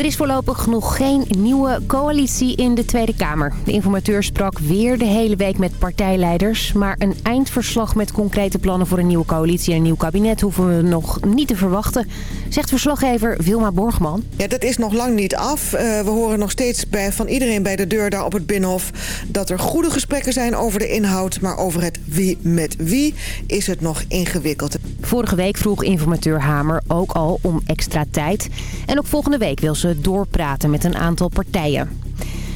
Er is voorlopig nog geen nieuwe coalitie in de Tweede Kamer. De informateur sprak weer de hele week met partijleiders. Maar een eindverslag met concrete plannen voor een nieuwe coalitie en een nieuw kabinet hoeven we nog niet te verwachten. Zegt verslaggever Wilma Borgman. Ja, dat is nog lang niet af. Uh, we horen nog steeds bij, van iedereen bij de deur daar op het Binnenhof... dat er goede gesprekken zijn over de inhoud. Maar over het wie met wie is het nog ingewikkeld. Vorige week vroeg informateur Hamer ook al om extra tijd. En ook volgende week wil ze doorpraten met een aantal partijen.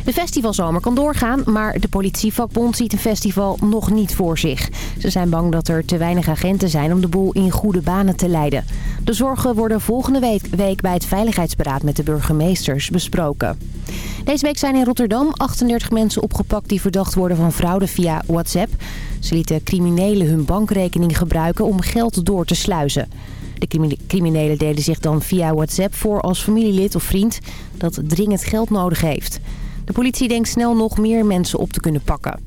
De festivalzomer kan doorgaan, maar de politievakbond ziet een festival nog niet voor zich. Ze zijn bang dat er te weinig agenten zijn om de boel in goede banen te leiden. De zorgen worden volgende week bij het Veiligheidsberaad met de burgemeesters besproken. Deze week zijn in Rotterdam 38 mensen opgepakt die verdacht worden van fraude via WhatsApp. Ze lieten criminelen hun bankrekening gebruiken om geld door te sluizen. De criminelen deden zich dan via WhatsApp voor als familielid of vriend dat dringend geld nodig heeft. De politie denkt snel nog meer mensen op te kunnen pakken.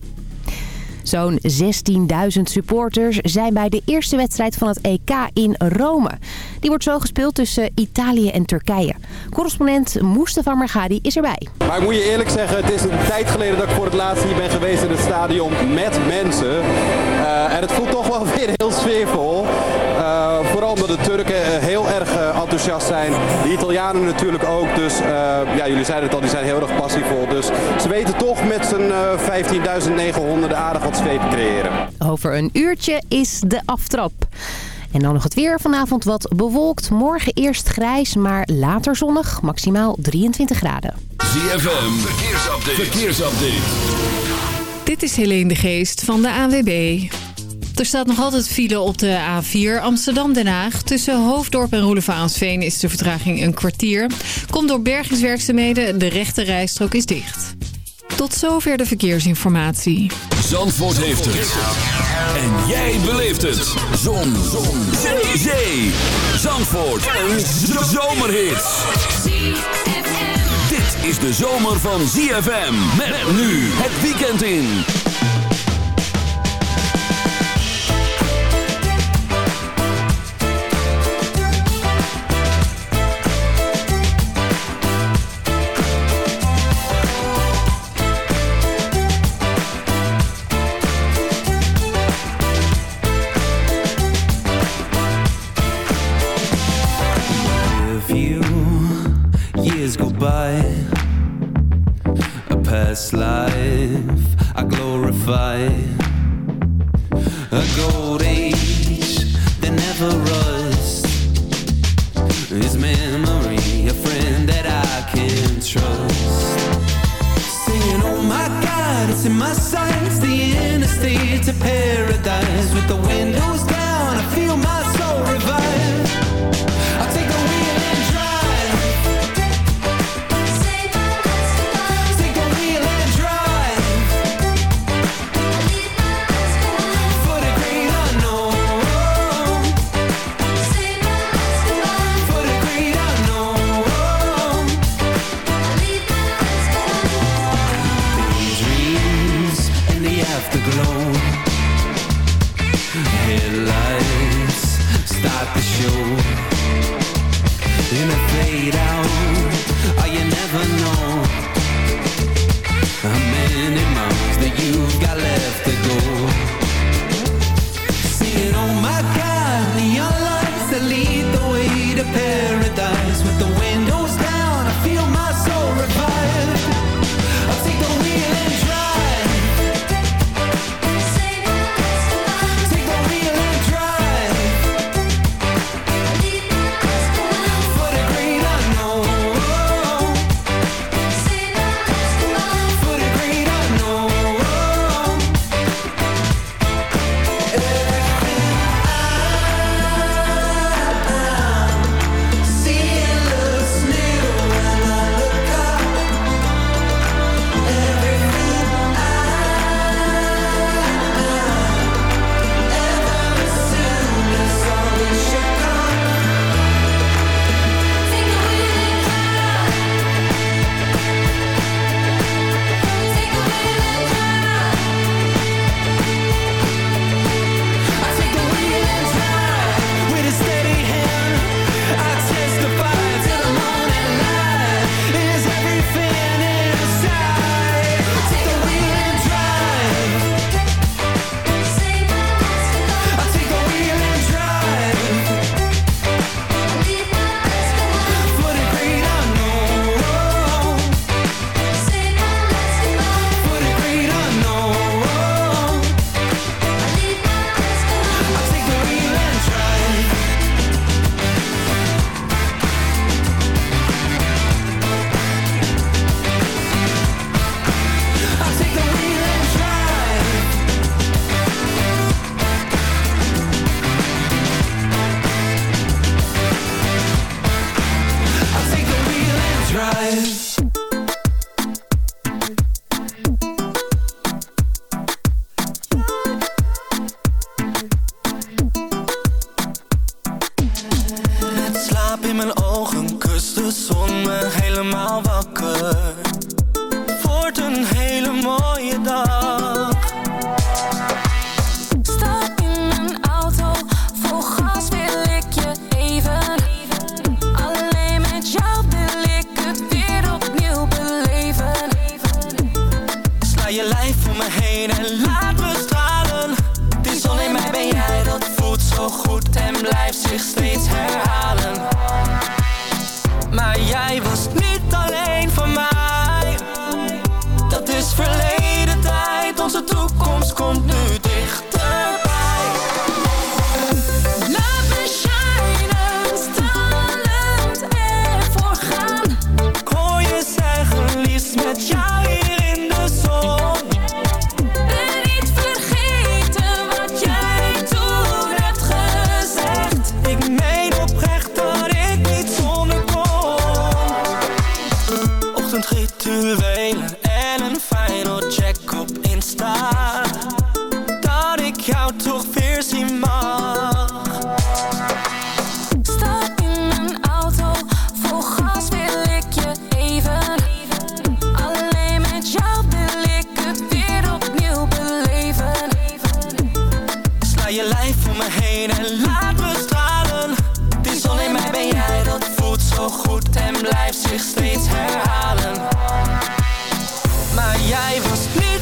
Zo'n 16.000 supporters zijn bij de eerste wedstrijd van het EK in Rome. Die wordt zo gespeeld tussen Italië en Turkije. Correspondent Mustafa Margadi is erbij. Maar ik moet je eerlijk zeggen, het is een tijd geleden dat ik voor het laatst hier ben geweest in het stadion met mensen. Uh, en het voelt toch wel weer heel sfeervol. Vooral omdat de Turken uh, heel erg enthousiast zijn. De Italianen natuurlijk ook. Dus ja, jullie zeiden het al, die zijn heel erg passievol. Dus ze weten toch met z'n 15.900 aardig wat te creëren. Over een uurtje is de aftrap. En dan nog het weer. Vanavond wat bewolkt. Morgen eerst grijs, maar later zonnig. Maximaal 23 graden. ZFM, verkeersupdate. verkeersupdate. Dit is Helene de Geest van de AWB. Er staat nog altijd file op de A4 Amsterdam-Den Haag. Tussen Hoofddorp en Roelevaansveen is de vertraging een kwartier. Komt door bergingswerkzaamheden, de rechte rijstrook is dicht. Tot zover de verkeersinformatie. Zandvoort heeft het. En jij beleeft het. Zon. Zon. Zee. Zee. Zandvoort. Een zomerhit. Dit is de zomer van ZFM. Met nu het weekend in. The show laat me stralen. Die zon in mij ben jij, dat voelt zo goed en blijft zich steeds herhalen. Maar jij was niet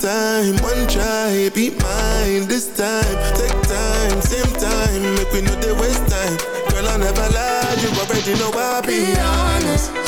time, one try, be mine this time. Take time, same time, make we know they waste time. Girl, I never lied, you already know I'll be, be honest. honest.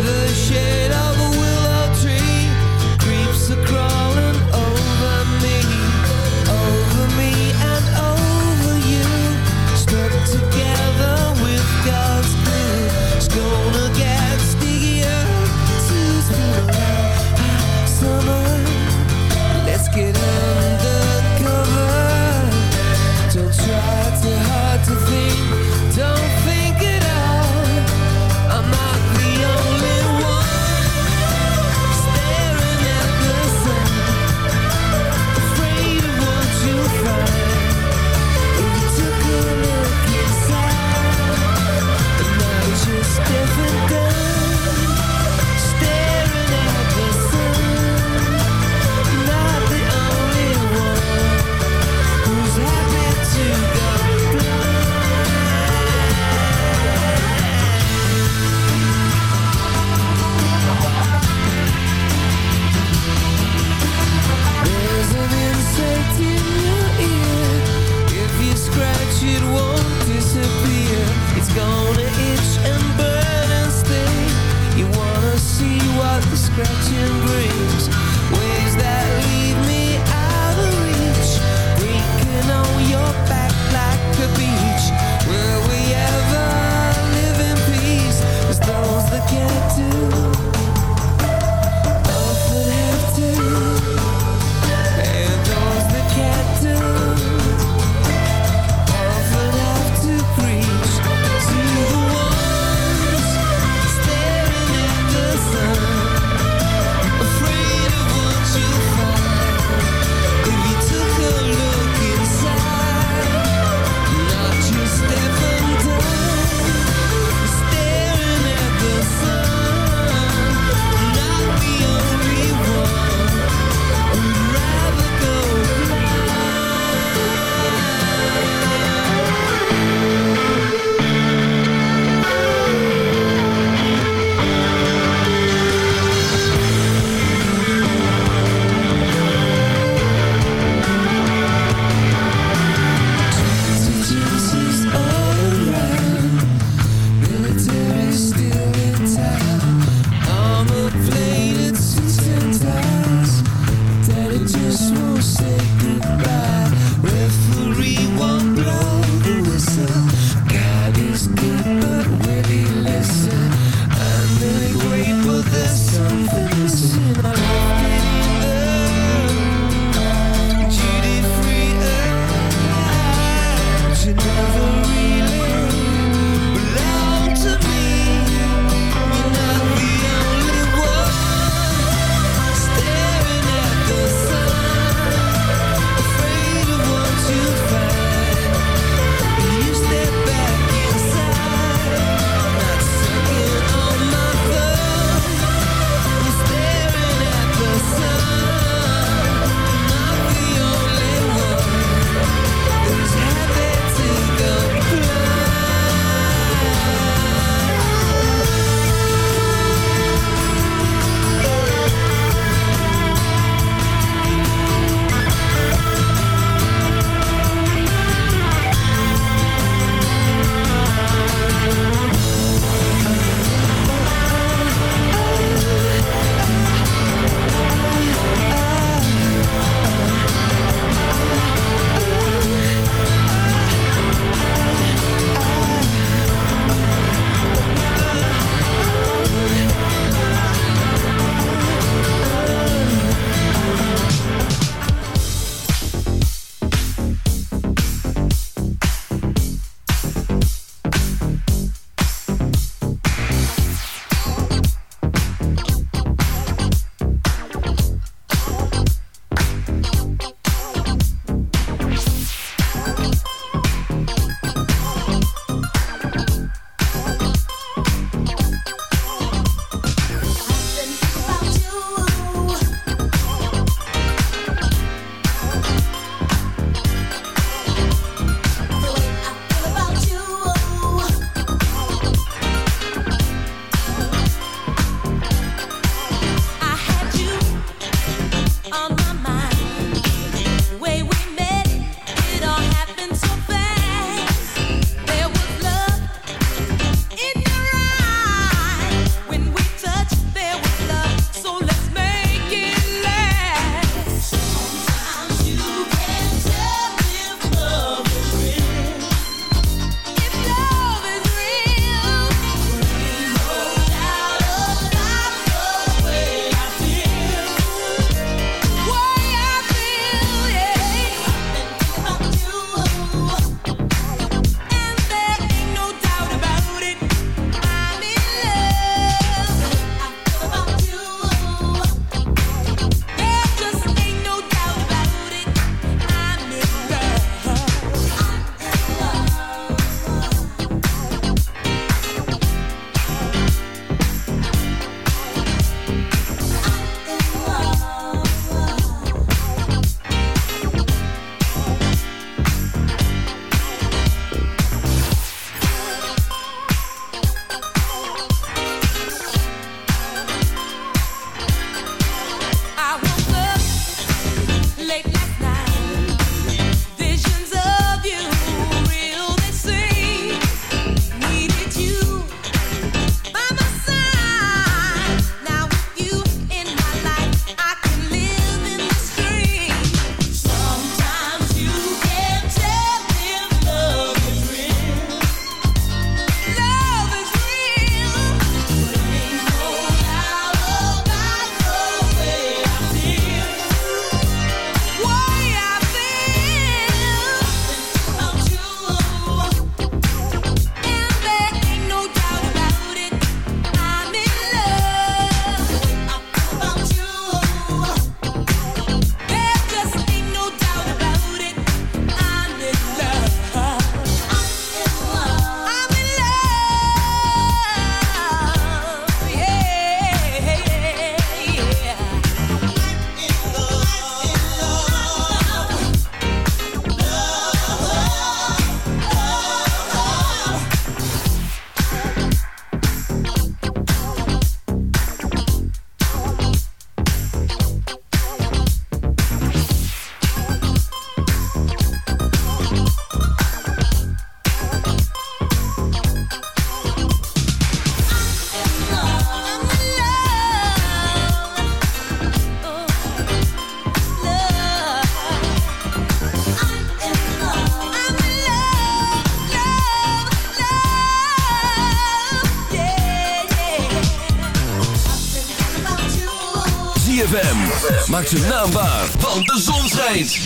Maak zijn naam want de zon schijnt.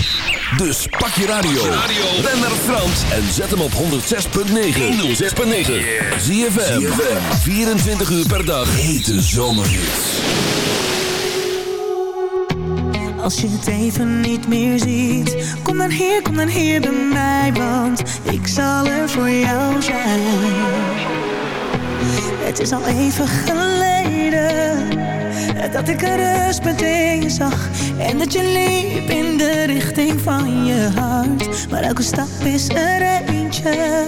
Dus pak je radio. Ben naar Frans en zet hem op 106.9. 106.9. ZFM. 24 uur per dag. Hete zomerhits. Als je het even niet meer ziet Kom dan hier, kom dan hier bij mij Want ik zal er voor jou zijn Het is al even geleden Dat ik een rustpunt in je zag. En dat je liep in de richting van je hart. Maar elke stap is er eentje.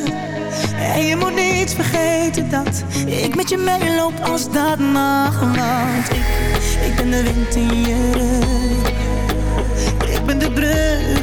En je moet niet vergeten dat ik met je meeloop als dat mag. Want ik, ik ben de wind in je rug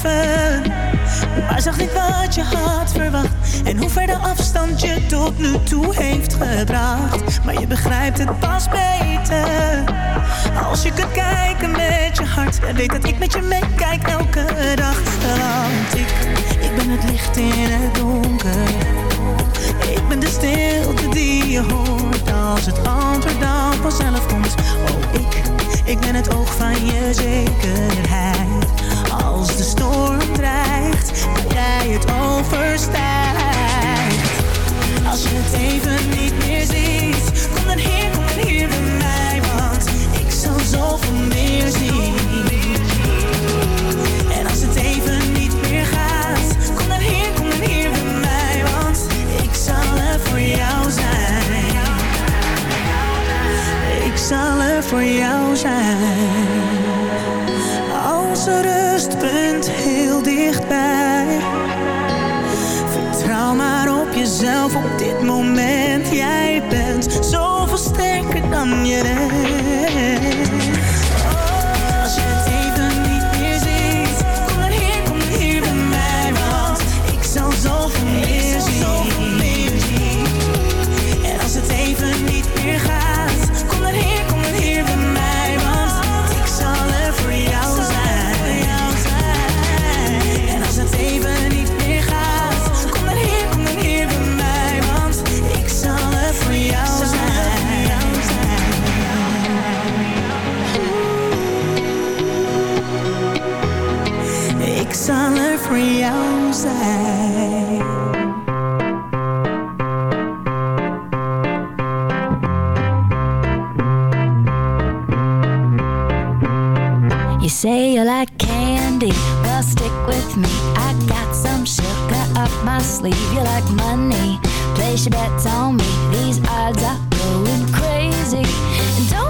gegeven, maar zag niet wat je had verwacht. En hoe ver de afstand je tot nu toe heeft gebracht. Maar je begrijpt het pas beter. Als je kunt kijken met je hart. En weet dat ik met je meekijk elke dag. Want ik, ik ben het licht in het donker. Ik ben de stilte die je hoort als het antwoord dan vanzelf komt. Oh, ik, ik ben het oog van je zekerheid. Als de storm dreigt, kan jij het overstijgt. Als je het even niet meer ziet, kom dan hier, kom dan hier bij mij. Want ik zal zoveel meer zien. En als het even niet meer gaat, kom dan hier, kom dan hier bij mij. Want ik zal er voor jou zijn. Ik zal er voor jou zijn. Dit moment. Jij bent zoveel sterker dan je denkt. Place your bets on me. These odds are going crazy. And don't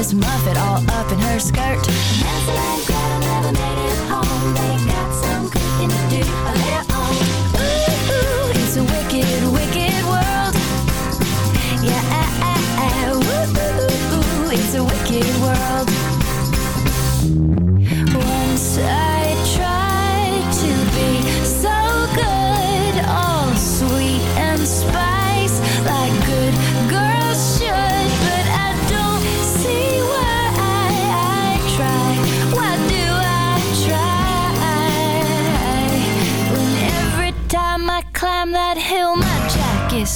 Miss Muffet all up in her skirt. Hansel and Gretel never made it home. They got some cooking to do of their own. Ooh, ooh, it's a wicked, wicked world. Yeah, ooh, ooh, ooh, it's a wicked world. Once I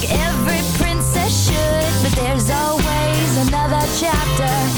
like every princess should, but there's always another chapter.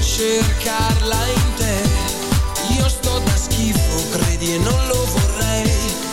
cercarla in te. Io sto da schifo, credi e non lo vorrei.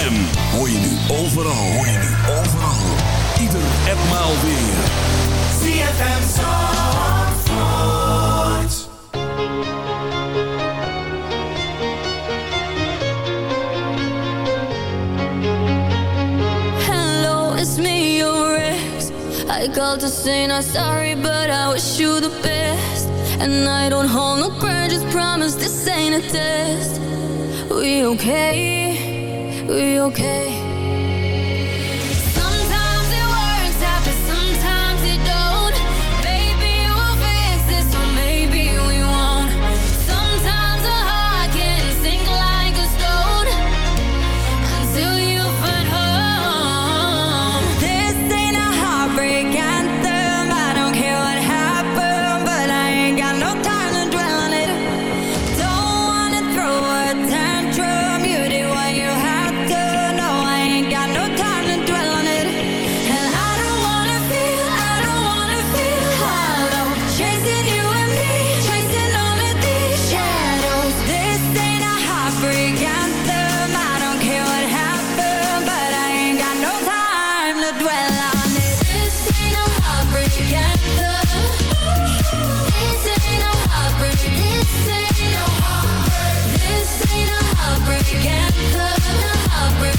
ZFM. Hoor je nu overal, hoor je nu overal. Ieder en maal weer. ZFM Zandvoort. Hello, it's me, your ex. I called to say not sorry, but I wish you the best. And I don't hold no grudges, promise this ain't a test. We okay? Are you okay?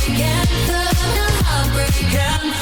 again, the heartbreak.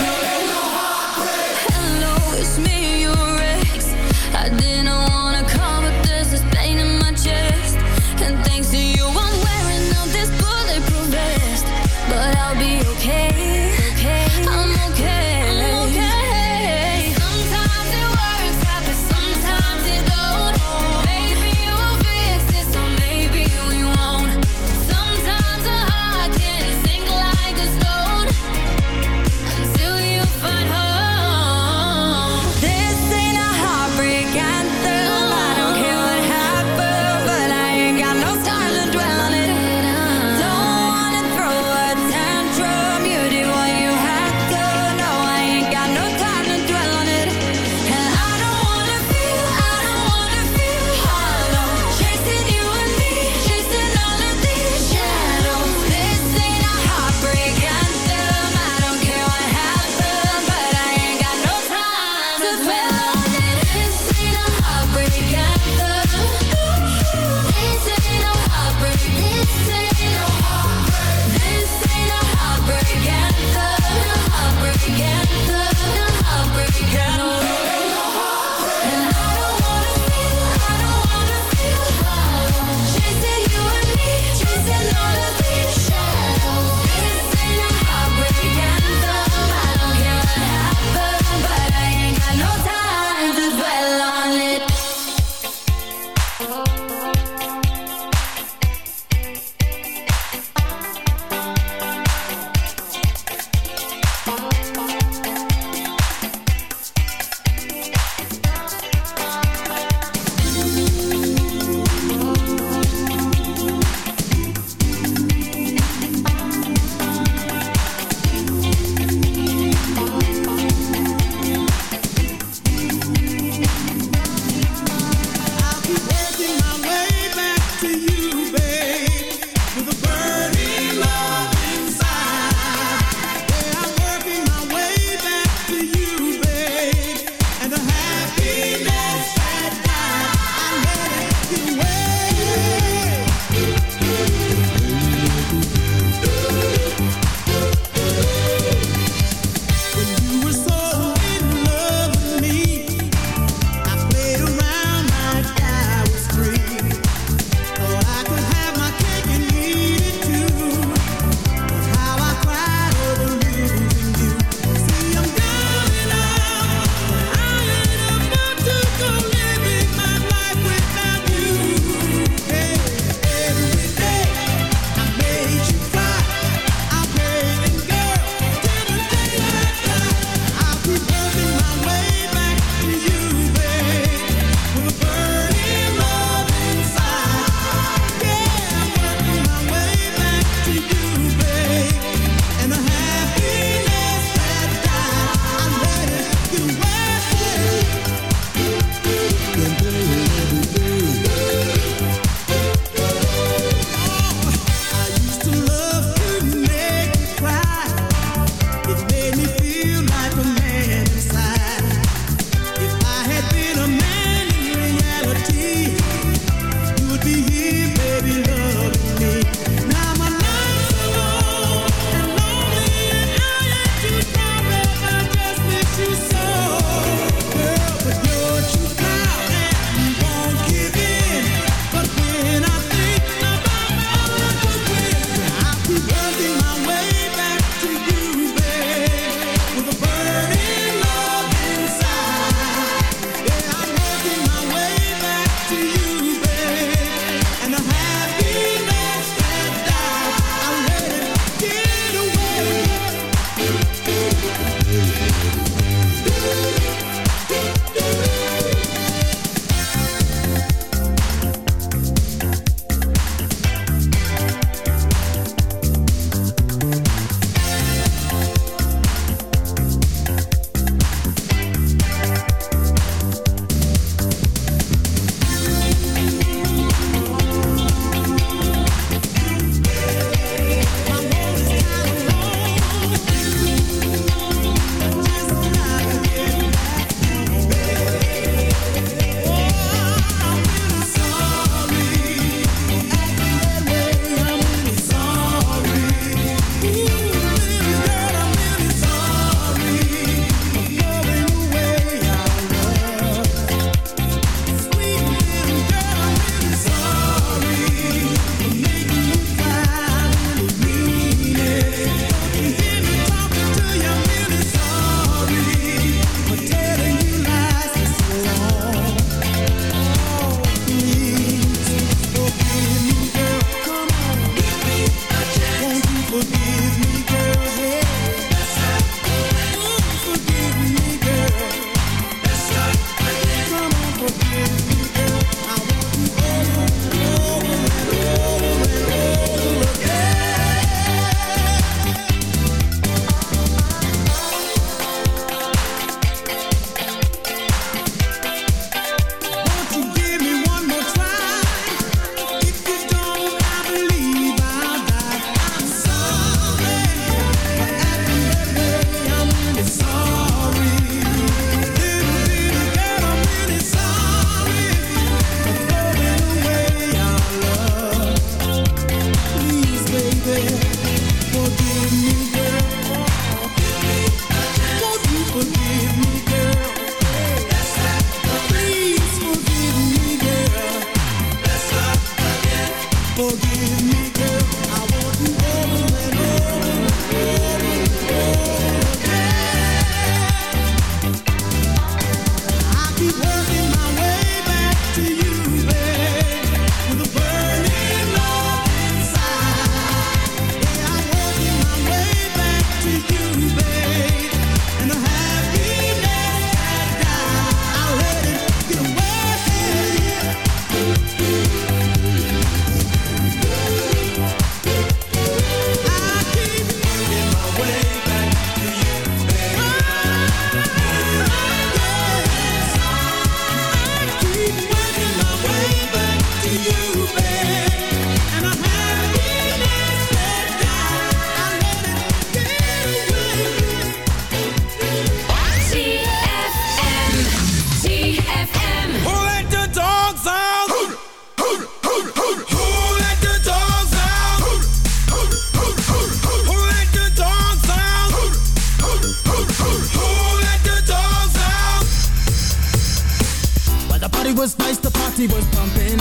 Party was pumping.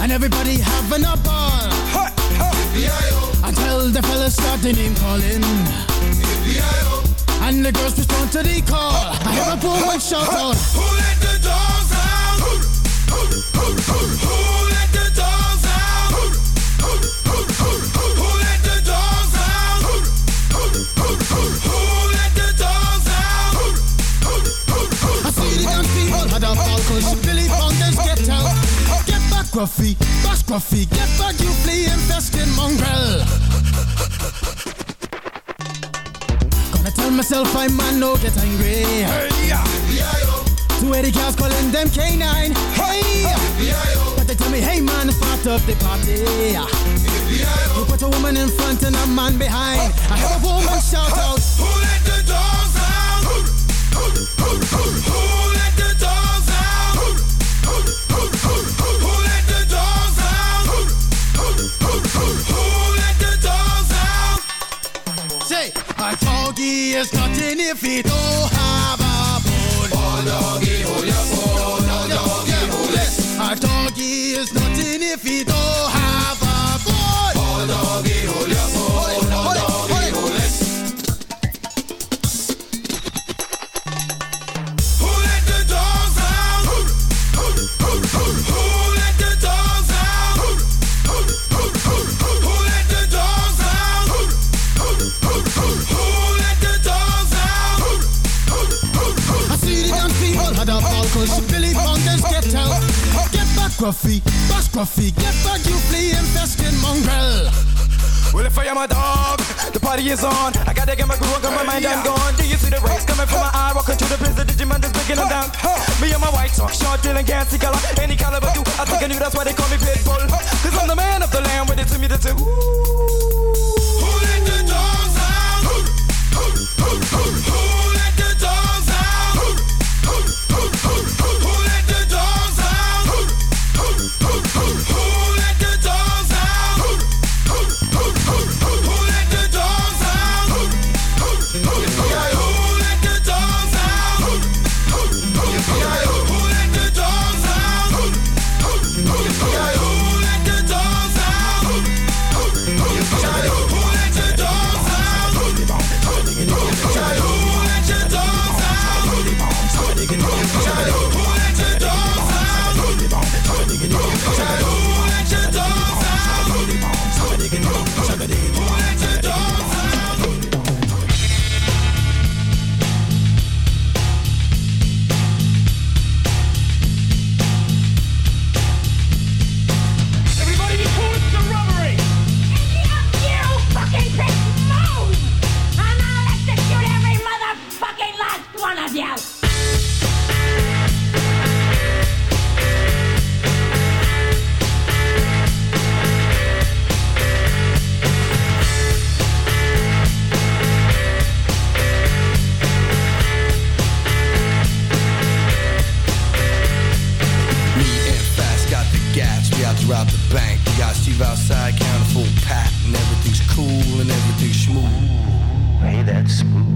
And everybody having a ball. Until the fellas started name calling. And the girls respond to the call. I hear a woman shout out. Who let Get back, Gruffy, get back, you flea infested mongrel. Gonna tell myself I'm man no get angry. Two Eddie cows calling them canine. Hey, but they tell me, hey man, start up the party. You put a woman in front and a man behind. I hear a woman shout out. Who let the dogs out? Who let the is nothing if he don't have a bone. Oh, doggy, hold your bone. Oh, doggy, hold it. A doggy is nothing people had a ball cause Billy Fountains get out. Get back, Gruffy, bash Gruffy, get back, you flea infested mongrel. Well, if I am a dog, the party is on. I gotta get my groove on, 'cause my mind I'm gone. Do you see the rays coming from my eye? Walking through the prison, Digimon is breaking them down. Me and my white talk, short, dealing, gassy color. Any caliber, do I think I knew that's why they call me Pitbull. Cause I'm the man of the land, with it to me, the two.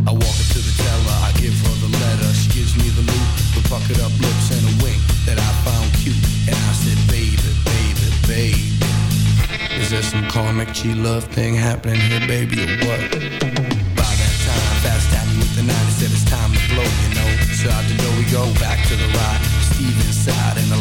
I walk up to the teller, I give her the letter. She gives me the loot, the puckered up lips and a wink that I found cute. And I said, baby, baby, baby. Is there some karmic G love thing happening here, baby, or what? By that time, fast tapping with the nine, he said it's time to blow, you know. So out the door, we slow back to the right. Steve inside and the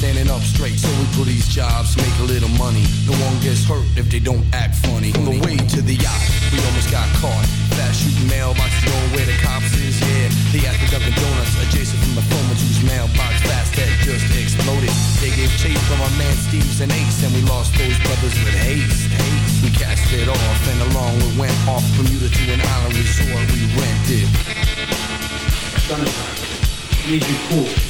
standing up straight. So we pull these jobs, make a little money. No one gets hurt if they don't act funny. On the way to the yacht, we almost got caught. Fast shooting mailboxes, knowing where the cops is, yeah. They at the Dunkin' Donuts, adjacent from the phone whose mailbox fast had just exploded. They gave chase from our man Steve's and Ace, and we lost those brothers with haste. haste. We cast it off, and along we went off from Bermuda to an island resort we rented. Summertime. Need you cool.